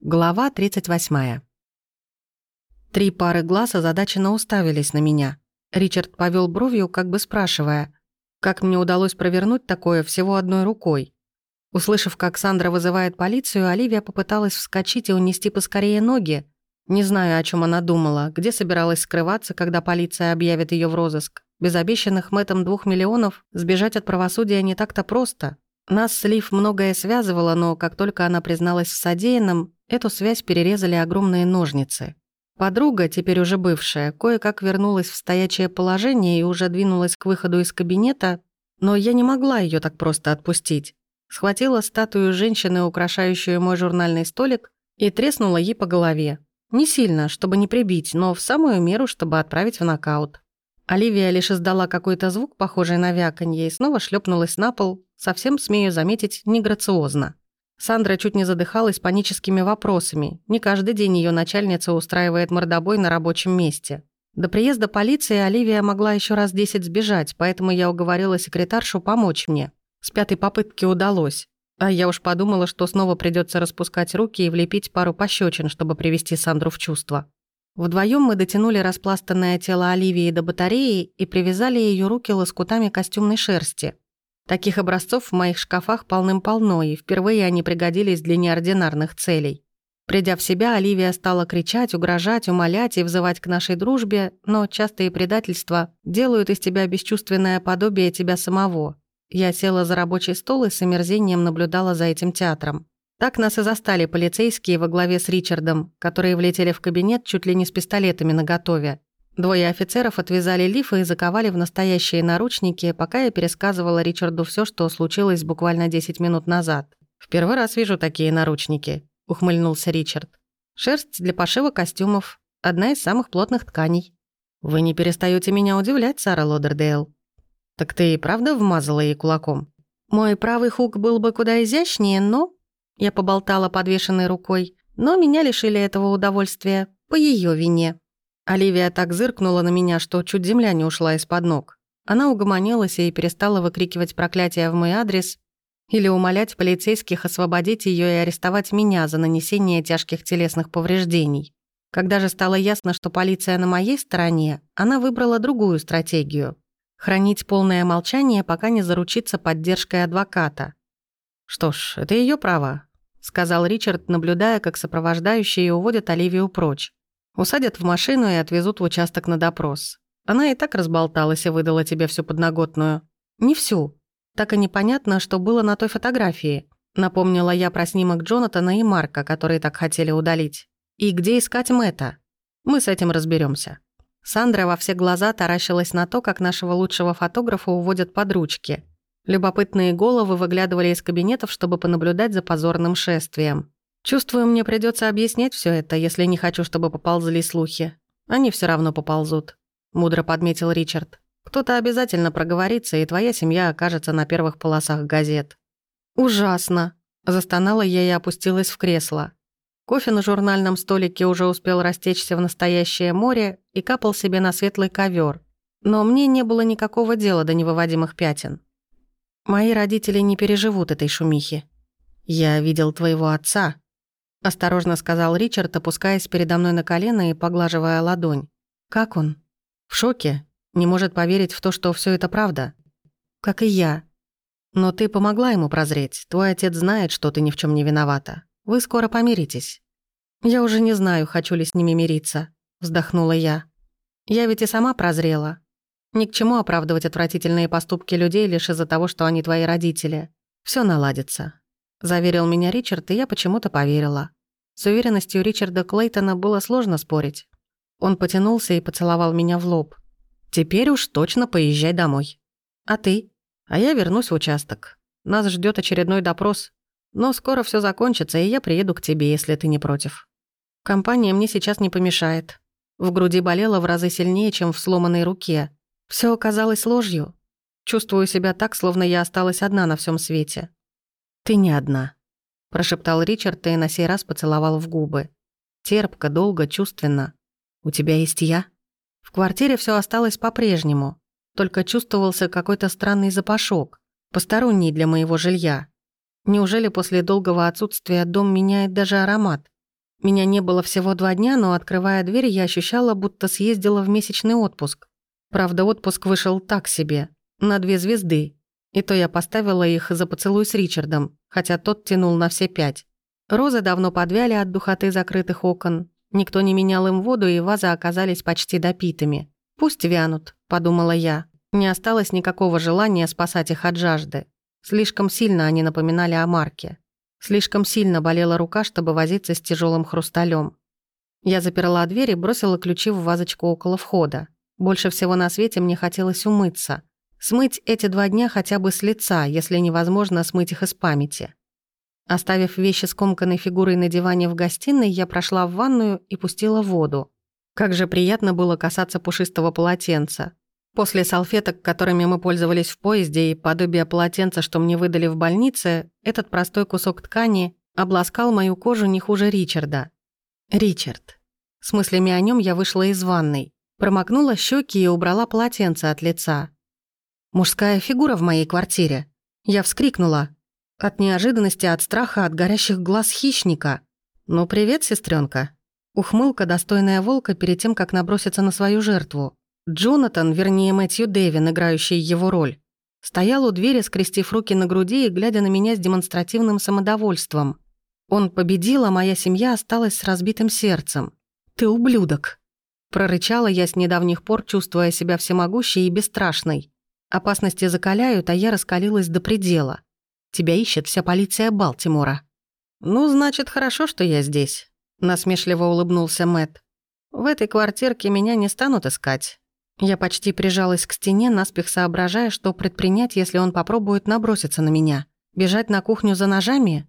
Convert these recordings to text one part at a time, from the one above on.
Глава 38. Три пары глаз озадаченно уставились на меня. Ричард повел бровью, как бы спрашивая, как мне удалось провернуть такое всего одной рукой. Услышав, как Сандра вызывает полицию, Оливия попыталась вскочить и унести поскорее ноги. Не знаю, о чем она думала, где собиралась скрываться, когда полиция объявит ее в розыск. Без обещанных Мэттом двух миллионов сбежать от правосудия не так-то просто. Нас с Лив многое связывало, но как только она призналась в содеянном, эту связь перерезали огромные ножницы. Подруга, теперь уже бывшая, кое-как вернулась в стоячее положение и уже двинулась к выходу из кабинета, но я не могла ее так просто отпустить. Схватила статую женщины, украшающую мой журнальный столик, и треснула ей по голове. Не сильно, чтобы не прибить, но в самую меру, чтобы отправить в нокаут. Оливия лишь издала какой-то звук, похожий на вяканье, и снова шлепнулась на пол, совсем, смею заметить, неграциозно. Сандра чуть не задыхалась паническими вопросами. Не каждый день ее начальница устраивает мордобой на рабочем месте. До приезда полиции Оливия могла еще раз десять сбежать, поэтому я уговорила секретаршу помочь мне. С пятой попытки удалось. А я уж подумала, что снова придется распускать руки и влепить пару пощечин, чтобы привести Сандру в чувство. Вдвоем мы дотянули распластанное тело Оливии до батареи и привязали ее руки лоскутами костюмной шерсти. Таких образцов в моих шкафах полным-полно, и впервые они пригодились для неординарных целей. Придя в себя, Оливия стала кричать, угрожать, умолять и взывать к нашей дружбе, но частые предательства делают из тебя бесчувственное подобие тебя самого. Я села за рабочий стол и с омерзением наблюдала за этим театром. Так нас и застали полицейские во главе с Ричардом, которые влетели в кабинет чуть ли не с пистолетами наготове. Двое офицеров отвязали лифы и заковали в настоящие наручники, пока я пересказывала Ричарду все, что случилось буквально 10 минут назад. «В первый раз вижу такие наручники», — ухмыльнулся Ричард. «Шерсть для пошива костюмов. Одна из самых плотных тканей». «Вы не перестаете меня удивлять, Сара Лодердейл». «Так ты и правда вмазала ей кулаком?» «Мой правый хук был бы куда изящнее, но я поболтала подвешенной рукой, но меня лишили этого удовольствия по ее вине. Оливия так зыркнула на меня, что чуть земля не ушла из-под ног. Она угомонилась и перестала выкрикивать проклятия в мой адрес или умолять полицейских освободить ее и арестовать меня за нанесение тяжких телесных повреждений. Когда же стало ясно, что полиция на моей стороне, она выбрала другую стратегию — хранить полное молчание, пока не заручится поддержкой адвоката. Что ж, это ее право сказал Ричард, наблюдая, как сопровождающие уводят Оливию прочь. Усадят в машину и отвезут в участок на допрос. Она и так разболталась и выдала тебе всю подноготную. Не всю. Так и непонятно, что было на той фотографии. Напомнила я про снимок Джонатана и Марка, которые так хотели удалить. И где искать Мэтта? Мы с этим разберемся. Сандра во все глаза таращилась на то, как нашего лучшего фотографа уводят под ручки – Любопытные головы выглядывали из кабинетов, чтобы понаблюдать за позорным шествием. Чувствую, мне придется объяснять все это, если не хочу, чтобы поползли слухи. Они все равно поползут», — мудро подметил Ричард. «Кто-то обязательно проговорится, и твоя семья окажется на первых полосах газет». «Ужасно», — застонала я и опустилась в кресло. Кофе на журнальном столике уже успел растечься в настоящее море и капал себе на светлый ковер. Но мне не было никакого дела до невыводимых пятен. Мои родители не переживут этой шумихи. Я видел твоего отца, осторожно сказал Ричард, опускаясь передо мной на колено и поглаживая ладонь. Как он? В шоке, не может поверить в то, что все это правда. Как и я. Но ты помогла ему прозреть. Твой отец знает, что ты ни в чем не виновата. Вы скоро помиритесь. Я уже не знаю, хочу ли с ними мириться, вздохнула я. Я ведь и сама прозрела. Ни к чему оправдывать отвратительные поступки людей лишь из-за того, что они твои родители. Все наладится. Заверил меня Ричард, и я почему-то поверила. С уверенностью Ричарда Клейтона было сложно спорить. Он потянулся и поцеловал меня в лоб. «Теперь уж точно поезжай домой». «А ты?» «А я вернусь в участок. Нас ждет очередной допрос. Но скоро все закончится, и я приеду к тебе, если ты не против. Компания мне сейчас не помешает». В груди болело в разы сильнее, чем в сломанной руке. Все оказалось ложью. Чувствую себя так, словно я осталась одна на всем свете. «Ты не одна», — прошептал Ричард и на сей раз поцеловал в губы. Терпко, долго, чувственно. «У тебя есть я?» В квартире все осталось по-прежнему, только чувствовался какой-то странный запашок, посторонний для моего жилья. Неужели после долгого отсутствия дом меняет даже аромат? Меня не было всего два дня, но, открывая дверь, я ощущала, будто съездила в месячный отпуск. Правда, отпуск вышел так себе, на две звезды. И то я поставила их за поцелуй с Ричардом, хотя тот тянул на все пять. Розы давно подвяли от духоты закрытых окон. Никто не менял им воду, и вазы оказались почти допитыми. «Пусть вянут», — подумала я. Не осталось никакого желания спасать их от жажды. Слишком сильно они напоминали о Марке. Слишком сильно болела рука, чтобы возиться с тяжелым хрусталем. Я заперла дверь и бросила ключи в вазочку около входа. Больше всего на свете мне хотелось умыться. Смыть эти два дня хотя бы с лица, если невозможно смыть их из памяти. Оставив вещи скомканной фигурой на диване в гостиной, я прошла в ванную и пустила воду. Как же приятно было касаться пушистого полотенца. После салфеток, которыми мы пользовались в поезде, и подобия полотенца, что мне выдали в больнице, этот простой кусок ткани обласкал мою кожу не хуже Ричарда. Ричард. С мыслями о нем я вышла из ванной, промокнула щеки и убрала полотенце от лица. Мужская фигура в моей квартире. Я вскрикнула. От неожиданности, от страха, от горящих глаз хищника. «Ну, привет, сестренка. Ухмылка, достойная волка перед тем, как наброситься на свою жертву. Джонатан, вернее Мэтью Дэвин, играющий его роль, стоял у двери, скрестив руки на груди и глядя на меня с демонстративным самодовольством. Он победил, а моя семья осталась с разбитым сердцем. «Ты ублюдок!» Прорычала я с недавних пор, чувствуя себя всемогущей и бесстрашной. Опасности закаляют, а я раскалилась до предела. Тебя ищет вся полиция Балтимора. «Ну, значит, хорошо, что я здесь», — насмешливо улыбнулся Мэт. «В этой квартирке меня не станут искать. Я почти прижалась к стене, наспех соображая, что предпринять, если он попробует наброситься на меня. Бежать на кухню за ножами?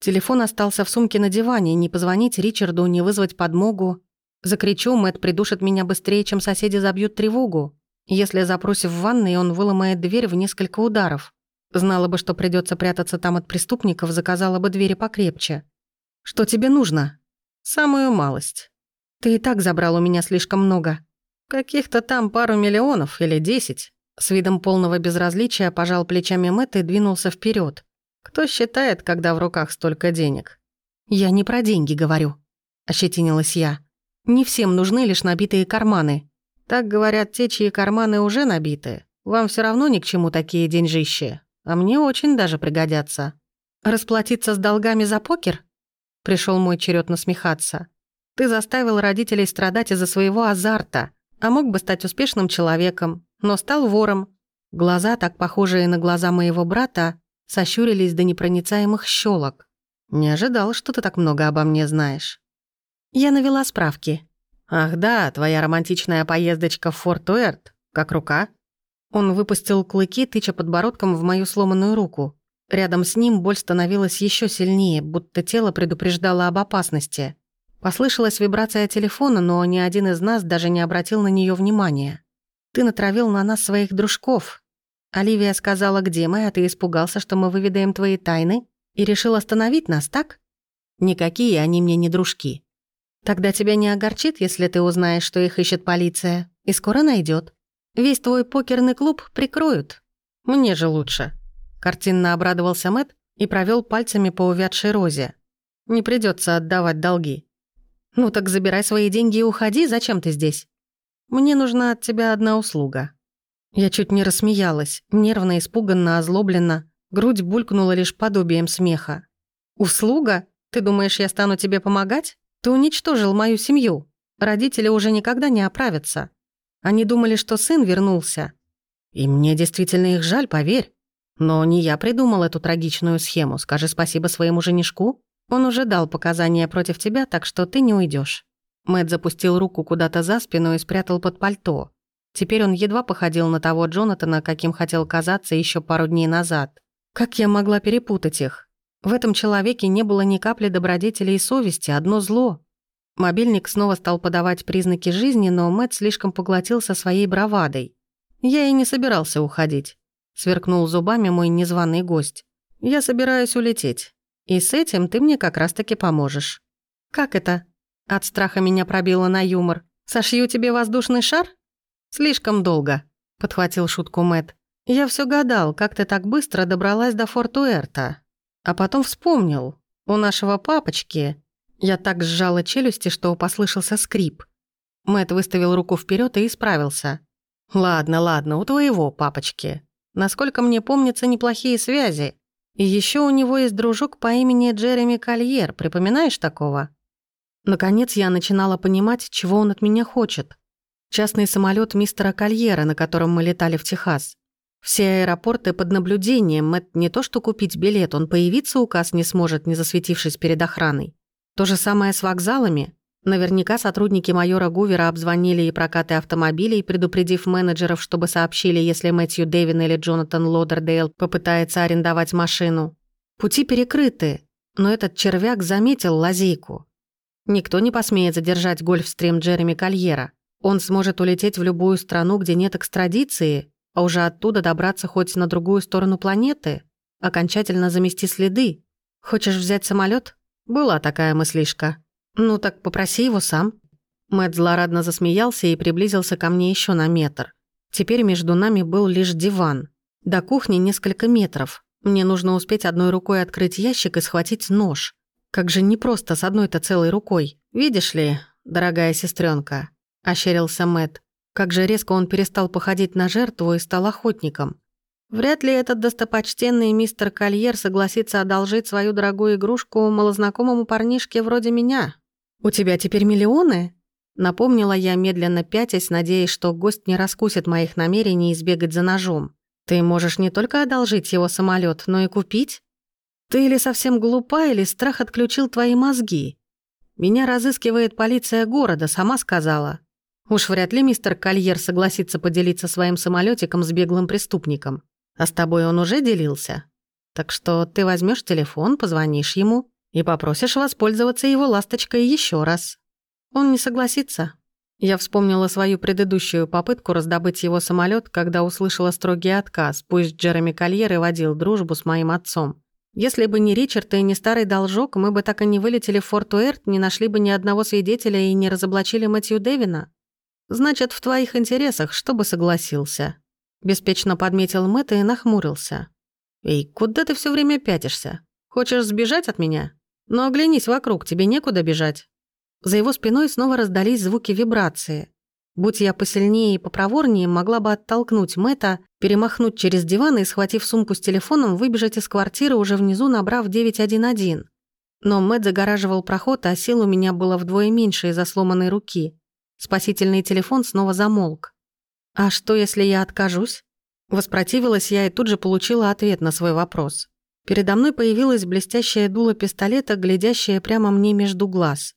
Телефон остался в сумке на диване, не позвонить Ричарду, не вызвать подмогу. Закричу, Мэтт придушит меня быстрее, чем соседи забьют тревогу. Если запросив в ванной, он выломает дверь в несколько ударов. Знала бы, что придется прятаться там от преступников, заказала бы двери покрепче. «Что тебе нужно?» «Самую малость. Ты и так забрал у меня слишком много. Каких-то там пару миллионов или десять. С видом полного безразличия пожал плечами Мэтт и двинулся вперед. Кто считает, когда в руках столько денег? Я не про деньги говорю, ощетинилась я. Не всем нужны лишь набитые карманы. Так говорят те, чьи карманы уже набиты. Вам все равно ни к чему такие деньжищи. А мне очень даже пригодятся. Расплатиться с долгами за покер? Пришел мой черед насмехаться. Ты заставил родителей страдать из-за своего азарта. А мог бы стать успешным человеком, но стал вором. Глаза, так похожие на глаза моего брата, сощурились до непроницаемых щелок. Не ожидал, что ты так много обо мне знаешь. Я навела справки. Ах да, твоя романтичная поездочка в Форт Уэрт. Как рука? Он выпустил клыки, тыча подбородком в мою сломанную руку. Рядом с ним боль становилась еще сильнее, будто тело предупреждало об опасности. Послышалась вибрация телефона, но ни один из нас даже не обратил на нее внимания. «Ты натравил на нас своих дружков. Оливия сказала, где мы, а ты испугался, что мы выведаем твои тайны, и решил остановить нас, так? Никакие они мне не дружки. Тогда тебя не огорчит, если ты узнаешь, что их ищет полиция, и скоро найдет. Весь твой покерный клуб прикроют. Мне же лучше». Картинно обрадовался Мэт и провел пальцами по увядшей розе. «Не придется отдавать долги». «Ну так забирай свои деньги и уходи, зачем ты здесь? Мне нужна от тебя одна услуга». Я чуть не рассмеялась, нервно, испуганно, озлобленно. Грудь булькнула лишь подобием смеха. «Услуга? Ты думаешь, я стану тебе помогать? Ты уничтожил мою семью. Родители уже никогда не оправятся. Они думали, что сын вернулся. И мне действительно их жаль, поверь. Но не я придумал эту трагичную схему. Скажи спасибо своему женишку. Он уже дал показания против тебя, так что ты не уйдешь. Мэт запустил руку куда-то за спину и спрятал под пальто. Теперь он едва походил на того Джонатана, каким хотел казаться еще пару дней назад. Как я могла перепутать их? В этом человеке не было ни капли добродетели и совести, одно зло. Мобильник снова стал подавать признаки жизни, но Мэт слишком поглотился своей бравадой. Я и не собирался уходить. Сверкнул зубами мой незваный гость. Я собираюсь улететь. И с этим ты мне как раз-таки поможешь. Как это? От страха меня пробило на юмор. Сошью тебе воздушный шар? Слишком долго, подхватил шутку Мэт. Я все гадал, как ты так быстро добралась до Фортуэрта. А потом вспомнил. У нашего папочки Я так сжала челюсти, что послышался скрип. Мэт выставил руку вперед и исправился. «Ладно, ладно, у твоего папочки. Насколько мне помнится, неплохие связи. И еще у него есть дружок по имени Джереми Кольер, припоминаешь такого?» Наконец я начинала понимать, чего он от меня хочет. Частный самолет мистера Кольера, на котором мы летали в Техас. Все аэропорты под наблюдением, это не то что купить билет, он появиться указ не сможет, не засветившись перед охраной. То же самое с вокзалами. Наверняка сотрудники майора Гувера обзвонили и прокаты автомобилей, предупредив менеджеров, чтобы сообщили, если Мэтью Дэвин или Джонатан Лодердейл попытается арендовать машину. Пути перекрыты, но этот червяк заметил лазейку. Никто не посмеет задержать гольфстрим Джереми Кольера. Он сможет улететь в любую страну, где нет экстрадиции, а уже оттуда добраться хоть на другую сторону планеты, окончательно замести следы. Хочешь взять самолет? Была такая мыслишка. Ну так попроси его сам. Мэтт злорадно засмеялся и приблизился ко мне еще на метр. Теперь между нами был лишь диван. До кухни несколько метров. Мне нужно успеть одной рукой открыть ящик и схватить нож. Как же непросто с одной-то целой рукой. Видишь ли, дорогая сестренка, ощерился Мэтт. Как же резко он перестал походить на жертву и стал охотником. Вряд ли этот достопочтенный мистер Кольер согласится одолжить свою дорогую игрушку малознакомому парнишке вроде меня. «У тебя теперь миллионы?» Напомнила я, медленно пятясь, надеясь, что гость не раскусит моих намерений избегать за ножом. «Ты можешь не только одолжить его самолет, но и купить? Ты или совсем глупа, или страх отключил твои мозги. Меня разыскивает полиция города, сама сказала. Уж вряд ли мистер Кольер согласится поделиться своим самолетиком с беглым преступником. А с тобой он уже делился. Так что ты возьмешь телефон, позвонишь ему и попросишь воспользоваться его ласточкой еще раз. Он не согласится. Я вспомнила свою предыдущую попытку раздобыть его самолет, когда услышала строгий отказ, пусть Джереми Кольер и водил дружбу с моим отцом. Если бы не Ричард и не старый должок, мы бы так и не вылетели в Форт Уэрт, не нашли бы ни одного свидетеля и не разоблачили Мэтью Дэвина. Значит, в твоих интересах, чтобы согласился». Беспечно подметил Мэтт и нахмурился. «Эй, куда ты все время пятишься? Хочешь сбежать от меня? Но оглянись вокруг, тебе некуда бежать». За его спиной снова раздались звуки вибрации. Будь я посильнее и попроворнее, могла бы оттолкнуть Мэтта, перемахнуть через диван и, схватив сумку с телефоном, выбежать из квартиры, уже внизу набрав 911. Но Мэтт загораживал проход, а сил у меня было вдвое меньше из-за сломанной руки. Спасительный телефон снова замолк. «А что, если я откажусь?» Воспротивилась я и тут же получила ответ на свой вопрос. Передо мной появилось блестящее дуло пистолета, глядящее прямо мне между глаз.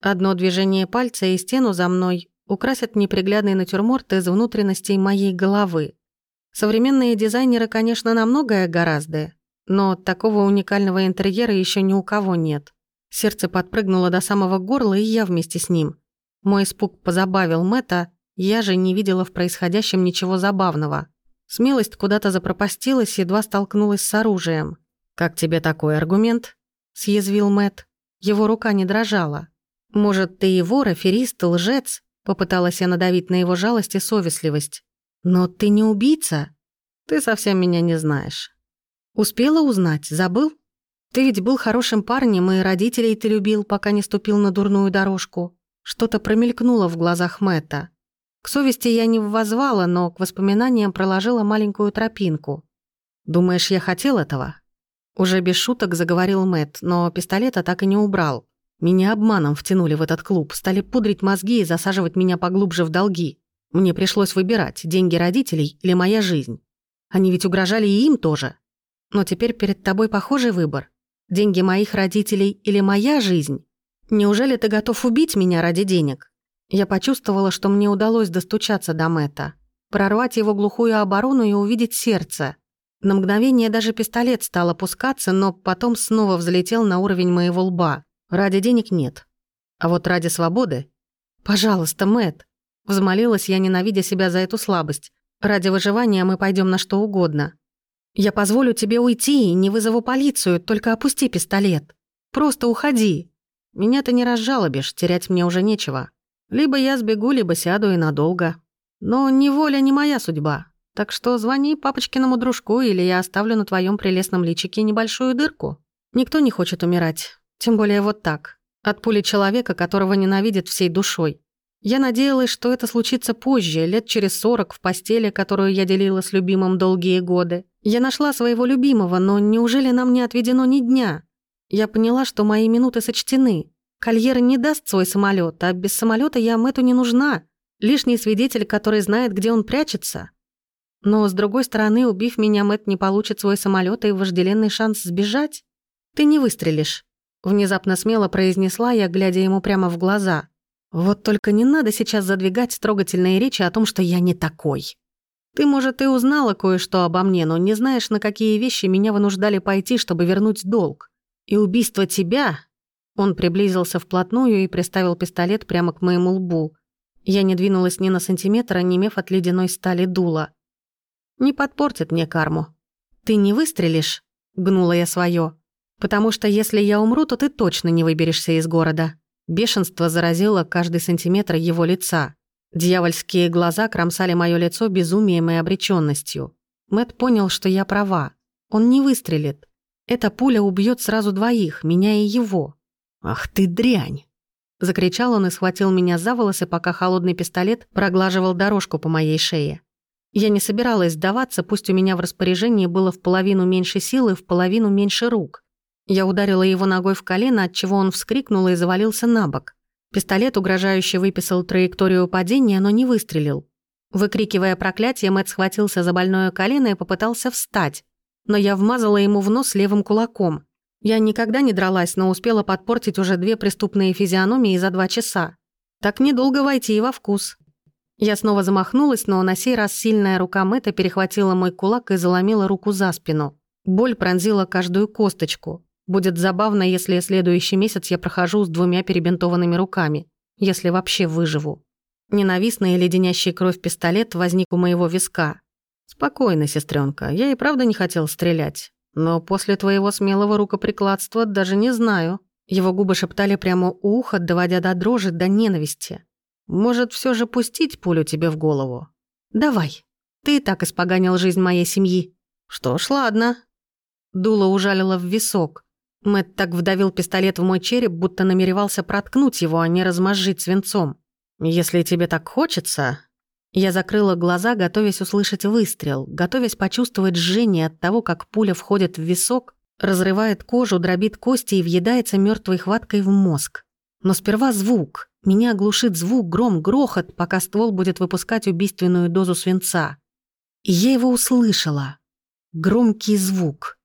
Одно движение пальца и стену за мной украсят неприглядный натюрморт из внутренностей моей головы. Современные дизайнеры, конечно, на многое гораздо, но такого уникального интерьера еще ни у кого нет. Сердце подпрыгнуло до самого горла, и я вместе с ним. Мой испуг позабавил Мэтта, я же не видела в происходящем ничего забавного. Смелость куда-то запропастилась, едва столкнулась с оружием. «Как тебе такой аргумент?» – съязвил Мэт. Его рука не дрожала. «Может, ты и вор, аферист, лжец?» – попыталась я надавить на его жалость и совестливость. «Но ты не убийца. Ты совсем меня не знаешь». «Успела узнать? Забыл? Ты ведь был хорошим парнем, и родителей ты любил, пока не ступил на дурную дорожку. Что-то промелькнуло в глазах Мэтта. К совести я не воззвала, но к воспоминаниям проложила маленькую тропинку. «Думаешь, я хотел этого?» Уже без шуток заговорил Мэт, но пистолета так и не убрал. Меня обманом втянули в этот клуб, стали пудрить мозги и засаживать меня поглубже в долги. Мне пришлось выбирать, деньги родителей или моя жизнь. Они ведь угрожали и им тоже. Но теперь перед тобой похожий выбор. Деньги моих родителей или моя жизнь? Неужели ты готов убить меня ради денег? Я почувствовала, что мне удалось достучаться до Мэтта, прорвать его глухую оборону и увидеть сердце. На мгновение даже пистолет стал опускаться, но потом снова взлетел на уровень моего лба. Ради денег нет. А вот ради свободы... Пожалуйста, Мэт, взмолилась я, ненавидя себя за эту слабость. Ради выживания мы пойдем на что угодно. Я позволю тебе уйти и не вызову полицию, только опусти пистолет. Просто уходи. Меня ты не разжалобишь, терять мне уже нечего. Либо я сбегу, либо сяду и надолго. Но ни воля, ни моя судьба. Так что звони папочкиному дружку, или я оставлю на твоем прелестном личике небольшую дырку. Никто не хочет умирать. Тем более вот так. От пули человека, которого ненавидит всей душой. Я надеялась, что это случится позже, лет через сорок, в постели, которую я делила с любимым долгие годы. Я нашла своего любимого, но неужели нам не отведено ни дня? Я поняла, что мои минуты сочтены. Кольера не даст свой самолет, а без самолета я Мэту не нужна. Лишний свидетель, который знает, где он прячется. Но, с другой стороны, убив меня, Мэт не получит свой самолет и вожделенный шанс сбежать. Ты не выстрелишь. Внезапно смело произнесла я, глядя ему прямо в глаза. Вот только не надо сейчас задвигать трогательные речи о том, что я не такой. Ты, может, и узнала кое-что обо мне, но не знаешь, на какие вещи меня вынуждали пойти, чтобы вернуть долг. И убийство тебя...» Он приблизился вплотную и приставил пистолет прямо к моему лбу. Я не двинулась ни на сантиметр, онемев от ледяной стали дула. «Не подпортит мне карму. Ты не выстрелишь?» — гнула я свое. Потому что если я умру, то ты точно не выберешься из города. Бешенство заразило каждый сантиметр его лица. Дьявольские глаза кромсали мое лицо безумием и обреченностью. Мэт понял, что я права. Он не выстрелит. Эта пуля убьет сразу двоих, меня и его. «Ах ты дрянь!» Закричал он и схватил меня за волосы, пока холодный пистолет проглаживал дорожку по моей шее. Я не собиралась сдаваться, пусть у меня в распоряжении было в половину меньше силы, в половину меньше рук. Я ударила его ногой в колено, отчего он вскрикнул и завалился на бок. Пистолет угрожающе выписал траекторию падения, но не выстрелил. Выкрикивая проклятие, Мэтт схватился за больное колено и попытался встать. Но я вмазала ему в нос левым кулаком. Я никогда не дралась, но успела подпортить уже две преступные физиономии за два часа. Так недолго войти и во вкус. Я снова замахнулась, но на сей раз сильная рука Мэтта перехватила мой кулак и заломила руку за спину. Боль пронзила каждую косточку. Будет забавно, если следующий месяц я прохожу с двумя перебинтованными руками, если вообще выживу. Ненавистный и леденящий кровь пистолет возник у моего виска. «Спокойно, сестренка, я и правда не хотел стрелять. Но после твоего смелого рукоприкладства даже не знаю». Его губы шептали прямо у уха, доводя до дрожи, до ненависти. «Может, все же пустить пулю тебе в голову?» «Давай. Ты и так испоганил жизнь моей семьи». «Что ж, ладно». Дуло ужалило в висок. Мэтт так вдавил пистолет в мой череп, будто намеревался проткнуть его, а не размозжить свинцом. «Если тебе так хочется...» Я закрыла глаза, готовясь услышать выстрел, готовясь почувствовать жжение от того, как пуля входит в висок, разрывает кожу, дробит кости и въедается мертвой хваткой в мозг. Но сперва звук. Меня оглушит звук, гром, грохот, пока ствол будет выпускать убийственную дозу свинца. И я его услышала. Громкий звук.